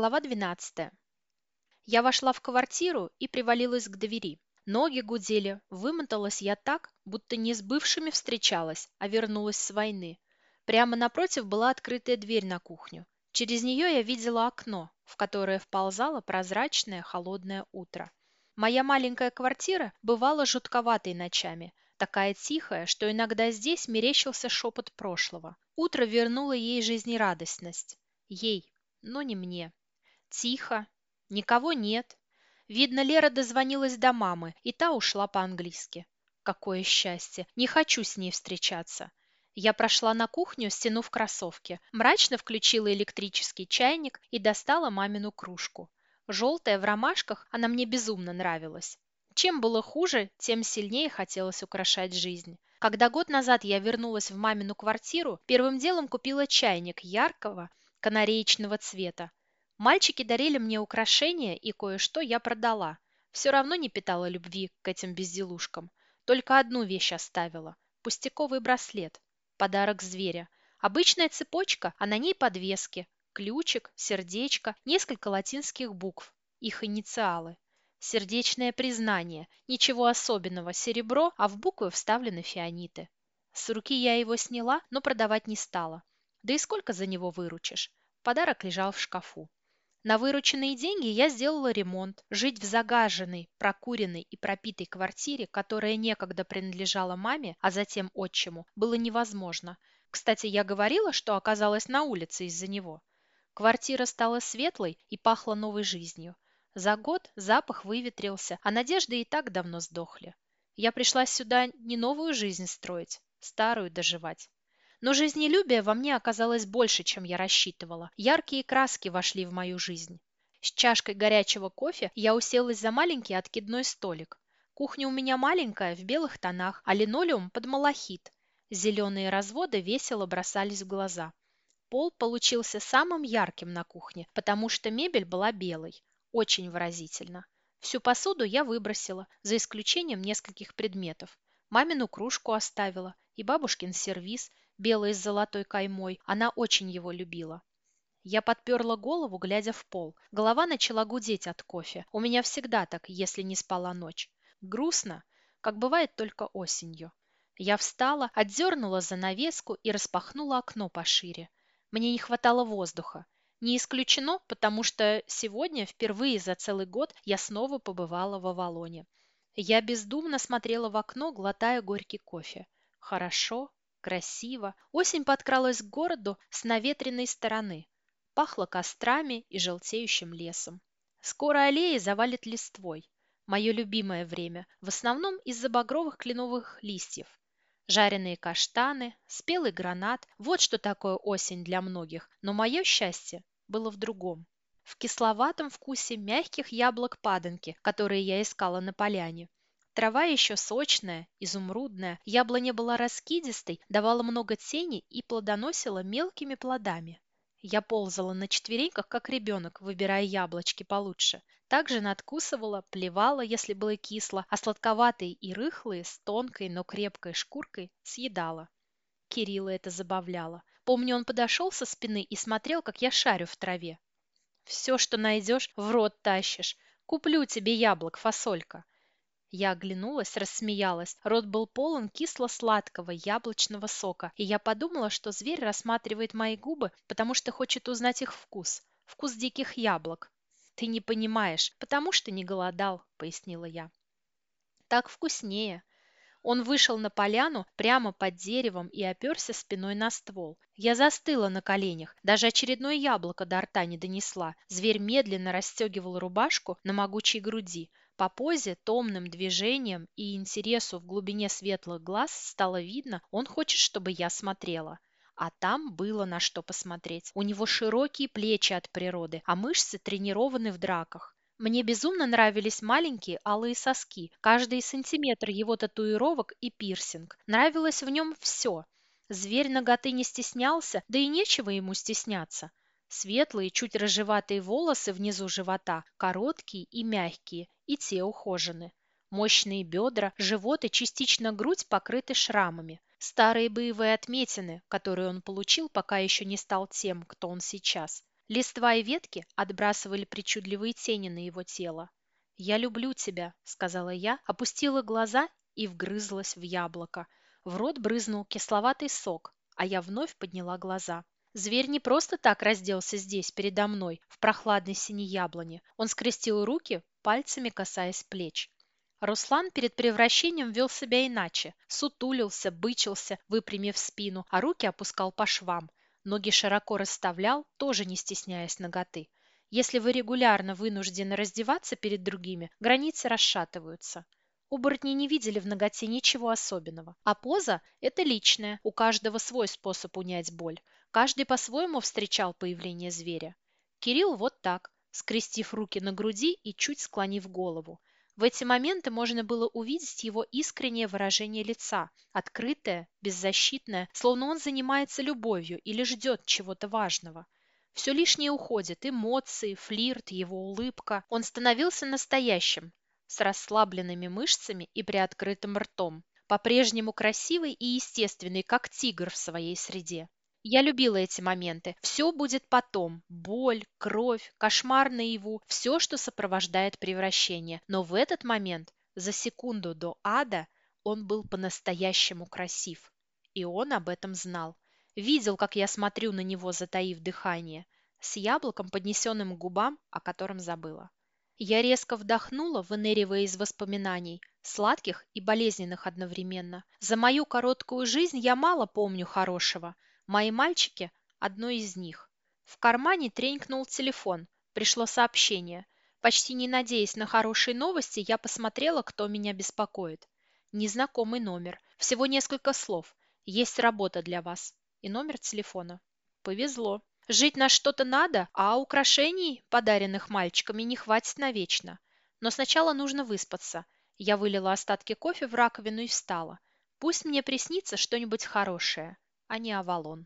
Глава 12. Я вошла в квартиру и привалилась к двери. Ноги гудели, вымоталась я так, будто не с бывшими встречалась, а вернулась с войны. Прямо напротив была открытая дверь на кухню. Через нее я видела окно, в которое вползало прозрачное холодное утро. Моя маленькая квартира бывала жутковатой ночами, такая тихая, что иногда здесь мерещился шепот прошлого. Утро вернуло ей жизнерадостность. Ей, но не мне. Тихо, никого нет. Видно, Лера дозвонилась до мамы, и та ушла по-английски. Какое счастье! Не хочу с ней встречаться. Я прошла на кухню, стянув кроссовки, мрачно включила электрический чайник и достала мамину кружку. Желтая в ромашках, она мне безумно нравилась. Чем было хуже, тем сильнее хотелось украшать жизнь. Когда год назад я вернулась в мамину квартиру, первым делом купила чайник яркого, канареечного цвета. Мальчики дарили мне украшения, и кое-что я продала. Все равно не питала любви к этим безделушкам. Только одну вещь оставила – пустяковый браслет. Подарок зверя. Обычная цепочка, а на ней подвески. Ключик, сердечко, несколько латинских букв. Их инициалы. Сердечное признание. Ничего особенного. Серебро, а в буквы вставлены фианиты. С руки я его сняла, но продавать не стала. Да и сколько за него выручишь? Подарок лежал в шкафу. На вырученные деньги я сделала ремонт. Жить в загаженной, прокуренной и пропитой квартире, которая некогда принадлежала маме, а затем отчиму, было невозможно. Кстати, я говорила, что оказалась на улице из-за него. Квартира стала светлой и пахла новой жизнью. За год запах выветрился, а надежды и так давно сдохли. Я пришла сюда не новую жизнь строить, старую доживать. Но жизнелюбие во мне оказалось больше, чем я рассчитывала. Яркие краски вошли в мою жизнь. С чашкой горячего кофе я уселась за маленький откидной столик. Кухня у меня маленькая, в белых тонах, а линолеум под малахит. Зеленые разводы весело бросались в глаза. Пол получился самым ярким на кухне, потому что мебель была белой. Очень выразительно. Всю посуду я выбросила, за исключением нескольких предметов. Мамину кружку оставила и бабушкин сервиз, белый с золотой каймой. Она очень его любила. Я подперла голову, глядя в пол. Голова начала гудеть от кофе. У меня всегда так, если не спала ночь. Грустно, как бывает только осенью. Я встала, отдернула занавеску и распахнула окно пошире. Мне не хватало воздуха. Не исключено, потому что сегодня, впервые за целый год, я снова побывала в Авалоне. Я бездумно смотрела в окно, глотая горький кофе. Хорошо, Красиво. Осень подкралась к городу с наветренной стороны. Пахло кострами и желтеющим лесом. Скоро аллеи завалит листвой. Мое любимое время, в основном из-за багровых кленовых листьев. Жареные каштаны, спелый гранат – вот что такое осень для многих, но мое счастье было в другом. В кисловатом вкусе мягких яблок паданки, которые я искала на поляне. Трава еще сочная, изумрудная, яблоня была раскидистой, давала много тени и плодоносила мелкими плодами. Я ползала на четвереньках, как ребенок, выбирая яблочки получше. Также надкусывала, плевала, если было кисло, а сладковатые и рыхлые, с тонкой, но крепкой шкуркой, съедала. Кирилла это забавляло. Помню, он подошел со спины и смотрел, как я шарю в траве. «Все, что найдешь, в рот тащишь. Куплю тебе яблок, фасолька. Я оглянулась, рассмеялась. Рот был полон кисло-сладкого яблочного сока, и я подумала, что зверь рассматривает мои губы, потому что хочет узнать их вкус. Вкус диких яблок. «Ты не понимаешь, потому что не голодал», — пояснила я. «Так вкуснее». Он вышел на поляну прямо под деревом и оперся спиной на ствол. Я застыла на коленях, даже очередное яблоко до рта не донесла. Зверь медленно расстегивал рубашку на могучей груди, по позе, томным движениям и интересу в глубине светлых глаз стало видно, он хочет, чтобы я смотрела. А там было на что посмотреть. У него широкие плечи от природы, а мышцы тренированы в драках. Мне безумно нравились маленькие алые соски, каждый сантиметр его татуировок и пирсинг. Нравилось в нем все. Зверь ноготы не стеснялся, да и нечего ему стесняться. Светлые, чуть рыжеватые волосы внизу живота, короткие и мягкие, и те ухожены. Мощные бедра, живот и частично грудь покрыты шрамами. Старые боевые отметины, которые он получил, пока еще не стал тем, кто он сейчас. Листва и ветки отбрасывали причудливые тени на его тело. «Я люблю тебя», — сказала я, опустила глаза и вгрызлась в яблоко. В рот брызнул кисловатый сок, а я вновь подняла глаза. Зверь не просто так разделся здесь, передо мной, в прохладной синей яблоне. Он скрестил руки, пальцами касаясь плеч. Руслан перед превращением вел себя иначе. Сутулился, бычился, выпрямив спину, а руки опускал по швам. Ноги широко расставлял, тоже не стесняясь ноготы. Если вы регулярно вынуждены раздеваться перед другими, границы расшатываются. Оборотни не видели в ноготе ничего особенного. А поза – это личная, у каждого свой способ унять боль. Каждый по-своему встречал появление зверя. Кирилл вот так, скрестив руки на груди и чуть склонив голову. В эти моменты можно было увидеть его искреннее выражение лица, открытое, беззащитное, словно он занимается любовью или ждет чего-то важного. Все лишнее уходит, эмоции, флирт, его улыбка. Он становился настоящим, с расслабленными мышцами и приоткрытым ртом, по-прежнему красивый и естественный, как тигр в своей среде. Я любила эти моменты. Все будет потом. Боль, кровь, кошмар наяву, все, что сопровождает превращение. Но в этот момент, за секунду до ада, он был по-настоящему красив. И он об этом знал. Видел, как я смотрю на него, затаив дыхание, с яблоком, поднесенным к губам, о котором забыла. Я резко вдохнула, выныривая из воспоминаний, сладких и болезненных одновременно. За мою короткую жизнь я мало помню хорошего – Мои мальчики – одно из них. В кармане тренькнул телефон. Пришло сообщение. Почти не надеясь на хорошие новости, я посмотрела, кто меня беспокоит. Незнакомый номер. Всего несколько слов. Есть работа для вас. И номер телефона. Повезло. Жить на что-то надо, а украшений, подаренных мальчиками, не хватит навечно. Но сначала нужно выспаться. Я вылила остатки кофе в раковину и встала. Пусть мне приснится что-нибудь хорошее а не Авалон.